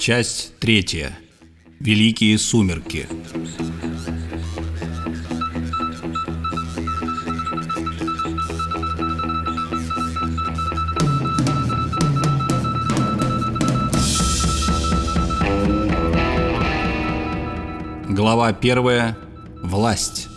Часть третья. Великие сумерки. Глава первая. Власть.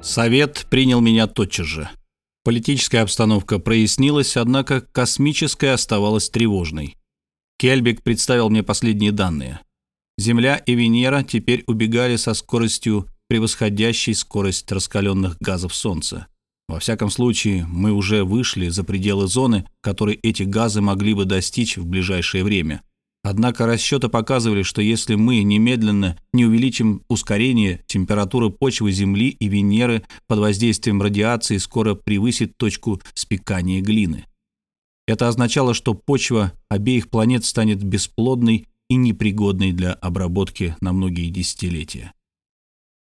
Совет принял меня тотчас же. Политическая обстановка прояснилась, однако космическая оставалась тревожной. Кельбик представил мне последние данные. Земля и Венера теперь убегали со скоростью, превосходящей скорость раскаленных газов Солнца. Во всяком случае, мы уже вышли за пределы зоны, которой эти газы могли бы достичь в ближайшее время. Однако расчеты показывали, что если мы немедленно не увеличим ускорение, температура почвы Земли и Венеры под воздействием радиации скоро превысит точку спекания глины. Это означало, что почва обеих планет станет бесплодной и непригодной для обработки на многие десятилетия.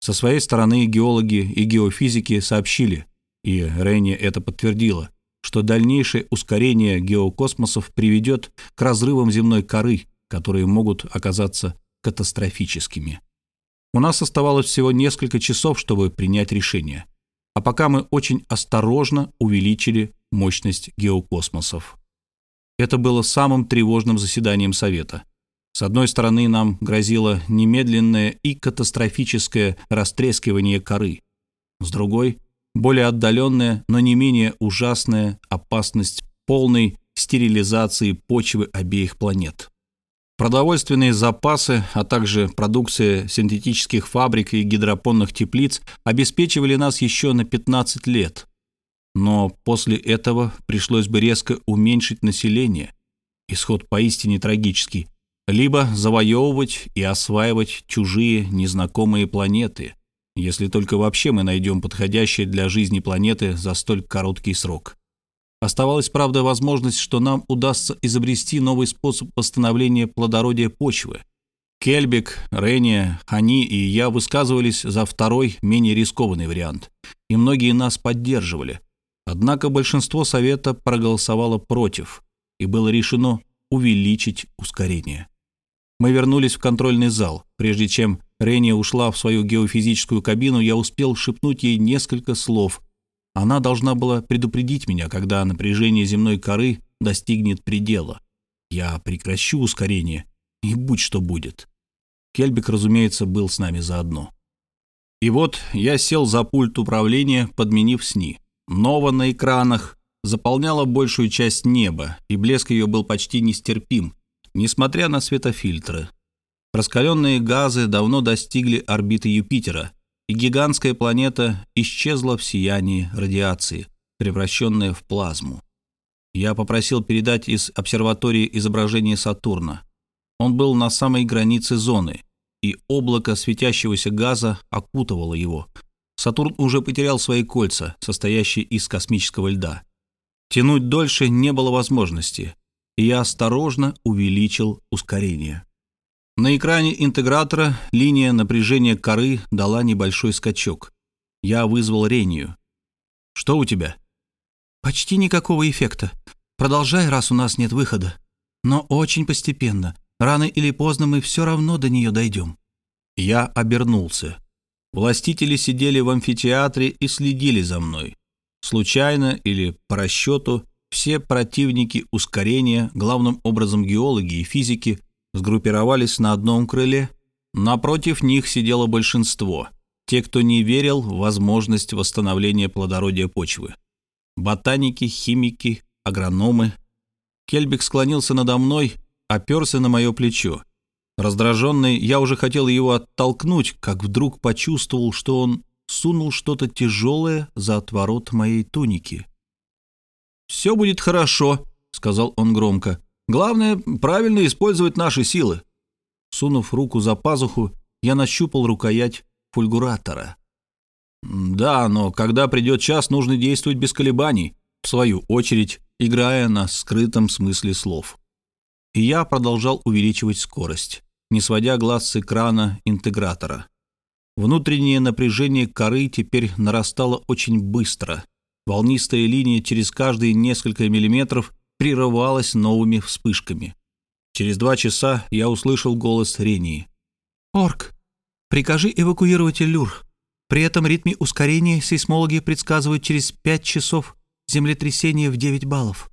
Со своей стороны геологи и геофизики сообщили, и Ренни это подтвердила, что дальнейшее ускорение геокосмосов приведет к разрывам земной коры, которые могут оказаться катастрофическими. У нас оставалось всего несколько часов, чтобы принять решение. А пока мы очень осторожно увеличили мощность геокосмосов. Это было самым тревожным заседанием Совета. С одной стороны, нам грозило немедленное и катастрофическое растрескивание коры. С другой более отдаленная, но не менее ужасная опасность полной стерилизации почвы обеих планет. Продовольственные запасы, а также продукция синтетических фабрик и гидропонных теплиц обеспечивали нас еще на 15 лет. Но после этого пришлось бы резко уменьшить население. Исход поистине трагический. Либо завоевывать и осваивать чужие незнакомые планеты – если только вообще мы найдем подходящие для жизни планеты за столь короткий срок. Оставалась, правда, возможность, что нам удастся изобрести новый способ восстановления плодородия почвы. Кельбик, Ренни, Хани и я высказывались за второй, менее рискованный вариант, и многие нас поддерживали. Однако большинство совета проголосовало против, и было решено увеличить ускорение. Мы вернулись в контрольный зал. Прежде чем Ренни ушла в свою геофизическую кабину, я успел шепнуть ей несколько слов. Она должна была предупредить меня, когда напряжение земной коры достигнет предела. Я прекращу ускорение, и будь что будет. Кельбик, разумеется, был с нами заодно. И вот я сел за пульт управления, подменив СНИ. Нова на экранах заполняла большую часть неба, и блеск ее был почти нестерпим, несмотря на светофильтры. Раскаленные газы давно достигли орбиты Юпитера, и гигантская планета исчезла в сиянии радиации, превращенная в плазму. Я попросил передать из обсерватории изображение Сатурна. Он был на самой границе зоны, и облако светящегося газа окутывало его. Сатурн уже потерял свои кольца, состоящие из космического льда. Тянуть дольше не было возможности, и я осторожно увеличил ускорение. На экране интегратора линия напряжения коры дала небольшой скачок. Я вызвал Рению. «Что у тебя?» «Почти никакого эффекта. Продолжай, раз у нас нет выхода. Но очень постепенно. Рано или поздно мы все равно до нее дойдем». Я обернулся. Властители сидели в амфитеатре и следили за мной. Случайно или по расчету все противники ускорения, главным образом геологи и физики, сгруппировались на одном крыле. Напротив них сидело большинство, те, кто не верил в возможность восстановления плодородия почвы. Ботаники, химики, агрономы. Кельбик склонился надо мной, оперся на мое плечо. Раздраженный, я уже хотел его оттолкнуть, как вдруг почувствовал, что он сунул что-то тяжелое за отворот моей туники. «Все будет хорошо», — сказал он громко. Главное, правильно использовать наши силы. Сунув руку за пазуху, я нащупал рукоять фульгуратора. Да, но когда придет час, нужно действовать без колебаний, в свою очередь, играя на скрытом смысле слов. И я продолжал увеличивать скорость, не сводя глаз с экрана интегратора. Внутреннее напряжение коры теперь нарастало очень быстро. Волнистая линия через каждые несколько миллиметров прерывалась новыми вспышками. Через два часа я услышал голос Рении. «Орк, прикажи эвакуировать Элюр. При этом ритме ускорения сейсмологи предсказывают через пять часов землетрясение в 9 баллов».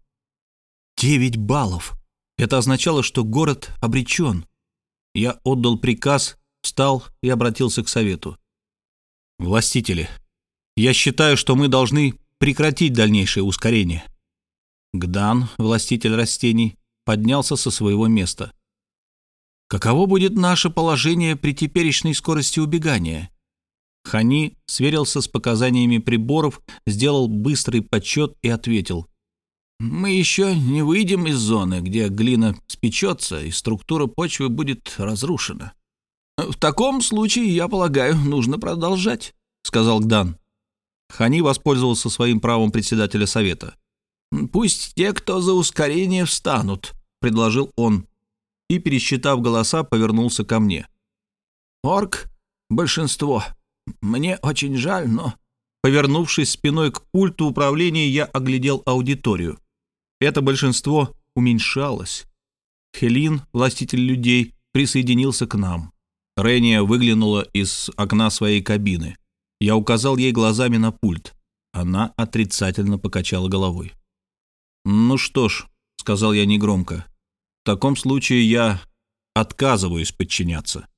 «Девять баллов!» Это означало, что город обречен. Я отдал приказ, встал и обратился к совету. «Властители, я считаю, что мы должны прекратить дальнейшее ускорение». Гдан, властитель растений, поднялся со своего места. «Каково будет наше положение при теперешней скорости убегания?» Хани сверился с показаниями приборов, сделал быстрый подсчет и ответил. «Мы еще не выйдем из зоны, где глина спечется и структура почвы будет разрушена. В таком случае, я полагаю, нужно продолжать», — сказал Гдан. Хани воспользовался своим правом председателя совета. «Пусть те, кто за ускорение, встанут», — предложил он. И, пересчитав голоса, повернулся ко мне. «Орк — большинство. Мне очень жаль, но...» Повернувшись спиной к пульту управления, я оглядел аудиторию. Это большинство уменьшалось. Хелин, властитель людей, присоединился к нам. Рения выглянула из окна своей кабины. Я указал ей глазами на пульт. Она отрицательно покачала головой. «Ну что ж», — сказал я негромко, — «в таком случае я отказываюсь подчиняться».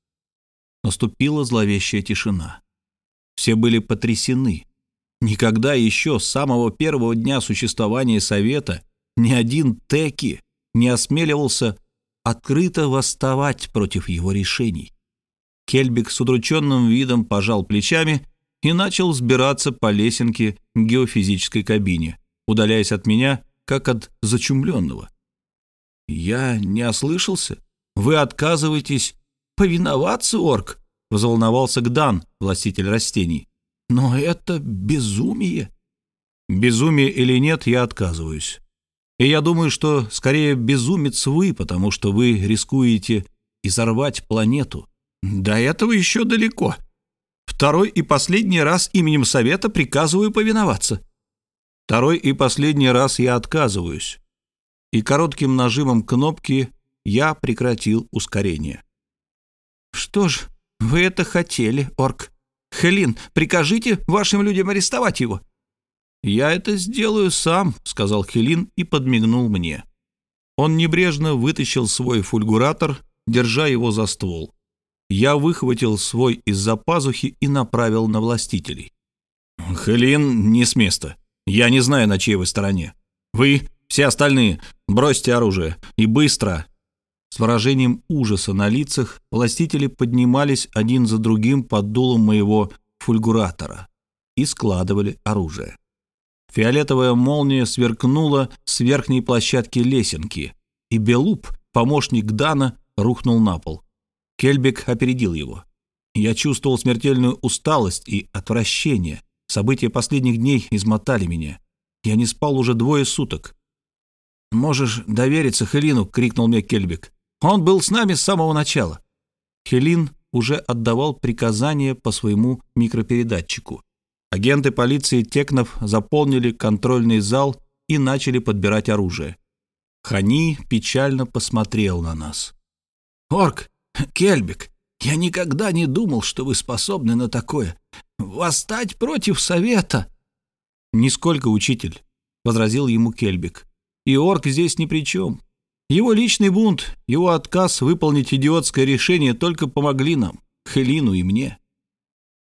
Наступила зловещая тишина. Все были потрясены. Никогда еще с самого первого дня существования Совета ни один Теки не осмеливался открыто восставать против его решений. Кельбик с удрученным видом пожал плечами и начал взбираться по лесенке к геофизической кабине, удаляясь от меня как от зачумленного. «Я не ослышался? Вы отказываетесь повиноваться, орк?» — взволновался Гдан, властитель растений. «Но это безумие!» «Безумие или нет, я отказываюсь. И я думаю, что скорее безумец вы, потому что вы рискуете изорвать планету. До этого еще далеко. Второй и последний раз именем Совета приказываю повиноваться. Второй и последний раз я отказываюсь. И коротким нажимом кнопки я прекратил ускорение. «Что ж, вы это хотели, орк. Хелин, прикажите вашим людям арестовать его». «Я это сделаю сам», — сказал Хелин и подмигнул мне. Он небрежно вытащил свой фульгуратор, держа его за ствол. Я выхватил свой из-за пазухи и направил на властителей. «Хелин, не с места. Я не знаю, на чьей вы стороне. Вы, все остальные, бросьте оружие. И быстро!» С выражением ужаса на лицах властители поднимались один за другим под дулом моего фульгуратора и складывали оружие. Фиолетовая молния сверкнула с верхней площадки лесенки, и Белуп, помощник Дана, рухнул на пол. Кельбек опередил его. Я чувствовал смертельную усталость и отвращение. События последних дней измотали меня. Я не спал уже двое суток. «Можешь довериться Хелину!» — крикнул мне Кельбек. «Он был с нами с самого начала!» Хелин уже отдавал приказания по своему микропередатчику. Агенты полиции Текнов заполнили контрольный зал и начали подбирать оружие. Хани печально посмотрел на нас. «Орк, Кельбик, я никогда не думал, что вы способны на такое. Восстать против совета!» «Нисколько, учитель», — возразил ему Кельбик. «И орк здесь ни при чем. Его личный бунт, его отказ выполнить идиотское решение только помогли нам, Хелину и мне».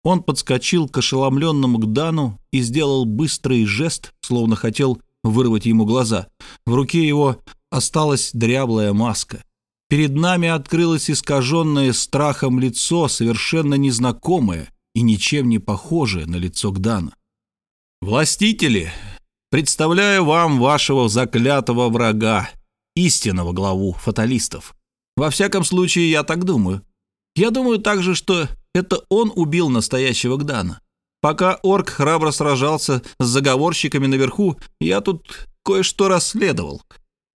Он подскочил к ошеломленному Гдану и сделал быстрый жест, словно хотел вырвать ему глаза. В руке его осталась дряблая маска. Перед нами открылось искаженное страхом лицо, совершенно незнакомое и ничем не похожее на лицо Гдана. «Властители, представляю вам вашего заклятого врага, истинного главу фаталистов. Во всяком случае, я так думаю. Я думаю также, что это он убил настоящего Гдана. Пока орк храбро сражался с заговорщиками наверху, я тут кое-что расследовал.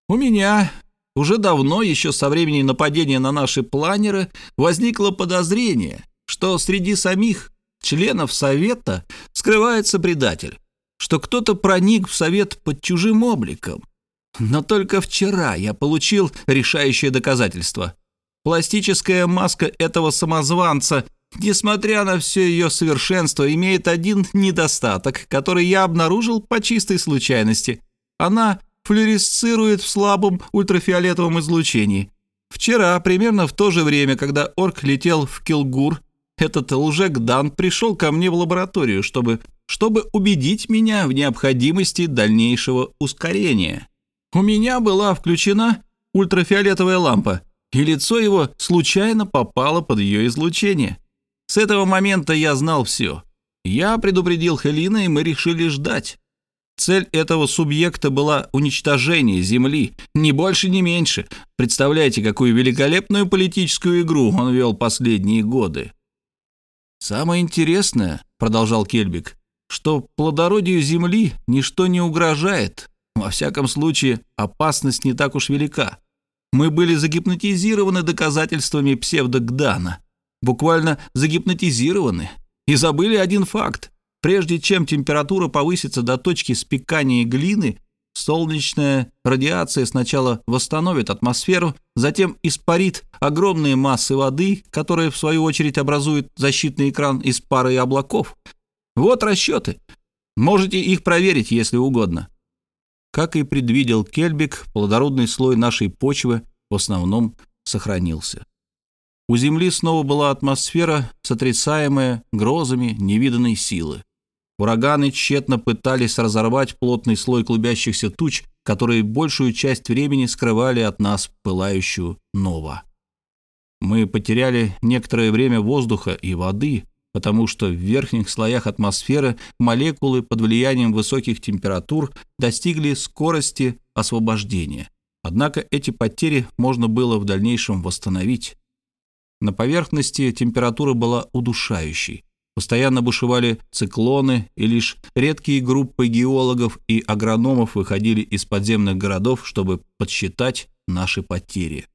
У меня уже давно, еще со времени нападения на наши планеры, возникло подозрение, что среди самих членов Совета скрывается предатель, что кто-то проник в совет под чужим обликом. Но только вчера я получил решающее доказательство. Пластическая маска этого самозванца, несмотря на все ее совершенство, имеет один недостаток, который я обнаружил по чистой случайности. Она флюоресцирует в слабом ультрафиолетовом излучении. Вчера, примерно в то же время, когда орк летел в Килгур, этот лжек Дан пришел ко мне в лабораторию, чтобы, чтобы убедить меня в необходимости дальнейшего ускорения. У меня была включена ультрафиолетовая лампа, и лицо его случайно попало под ее излучение. С этого момента я знал все. Я предупредил Хелина, и мы решили ждать. Цель этого субъекта была уничтожение Земли, ни больше, ни меньше. Представляете, какую великолепную политическую игру он вел последние годы. «Самое интересное», — продолжал Кельбик, — «что плодородию Земли ничто не угрожает. Во всяком случае, опасность не так уж велика. Мы были загипнотизированы доказательствами псевдогдана. Буквально загипнотизированы. И забыли один факт. Прежде чем температура повысится до точки спекания глины, солнечная радиация сначала восстановит атмосферу, затем испарит огромные массы воды, которые в свою очередь образуют защитный экран из пары облаков. Вот расчеты. Можете их проверить, если угодно. Как и предвидел Кельбик, плодородный слой нашей почвы в основном сохранился. У Земли снова была атмосфера, сотрясаемая грозами невиданной силы. Ураганы тщетно пытались разорвать плотный слой клубящихся туч, которые большую часть времени скрывали от нас пылающую нова. Мы потеряли некоторое время воздуха и воды, потому что в верхних слоях атмосферы молекулы под влиянием высоких температур достигли скорости освобождения. Однако эти потери можно было в дальнейшем восстановить. На поверхности температура была удушающей. Постоянно бушевали циклоны, и лишь редкие группы геологов и агрономов выходили из подземных городов, чтобы подсчитать наши потери.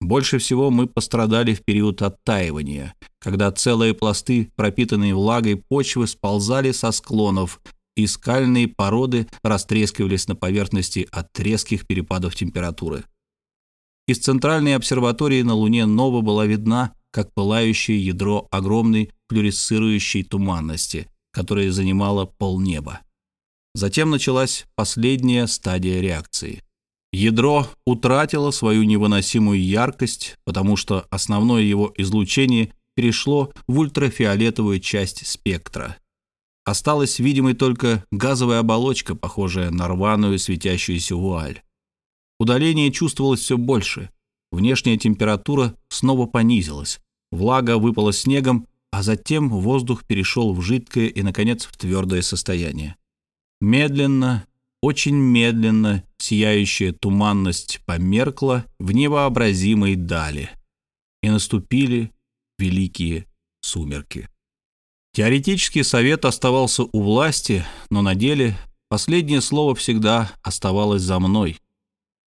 Больше всего мы пострадали в период оттаивания, когда целые пласты, пропитанные влагой почвы, сползали со склонов, и скальные породы растрескивались на поверхности от резких перепадов температуры. Из центральной обсерватории на Луне Нова была видна как пылающее ядро огромной флюоресцирующей туманности, которая занимала полнеба. Затем началась последняя стадия реакции. Ядро утратило свою невыносимую яркость, потому что основное его излучение перешло в ультрафиолетовую часть спектра. Осталась видимой только газовая оболочка, похожая на рваную светящуюся вуаль. Удаление чувствовалось все больше. Внешняя температура снова понизилась. Влага выпала снегом, а затем воздух перешел в жидкое и, наконец, в твердое состояние. Медленно, очень медленно сияющая туманность померкла в невообразимой дали, и наступили великие сумерки. Теоретически совет оставался у власти, но на деле последнее слово всегда оставалось за мной.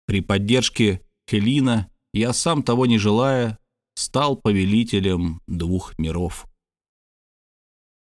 При поддержке Хелина я сам того не желая стал повелителем двух миров.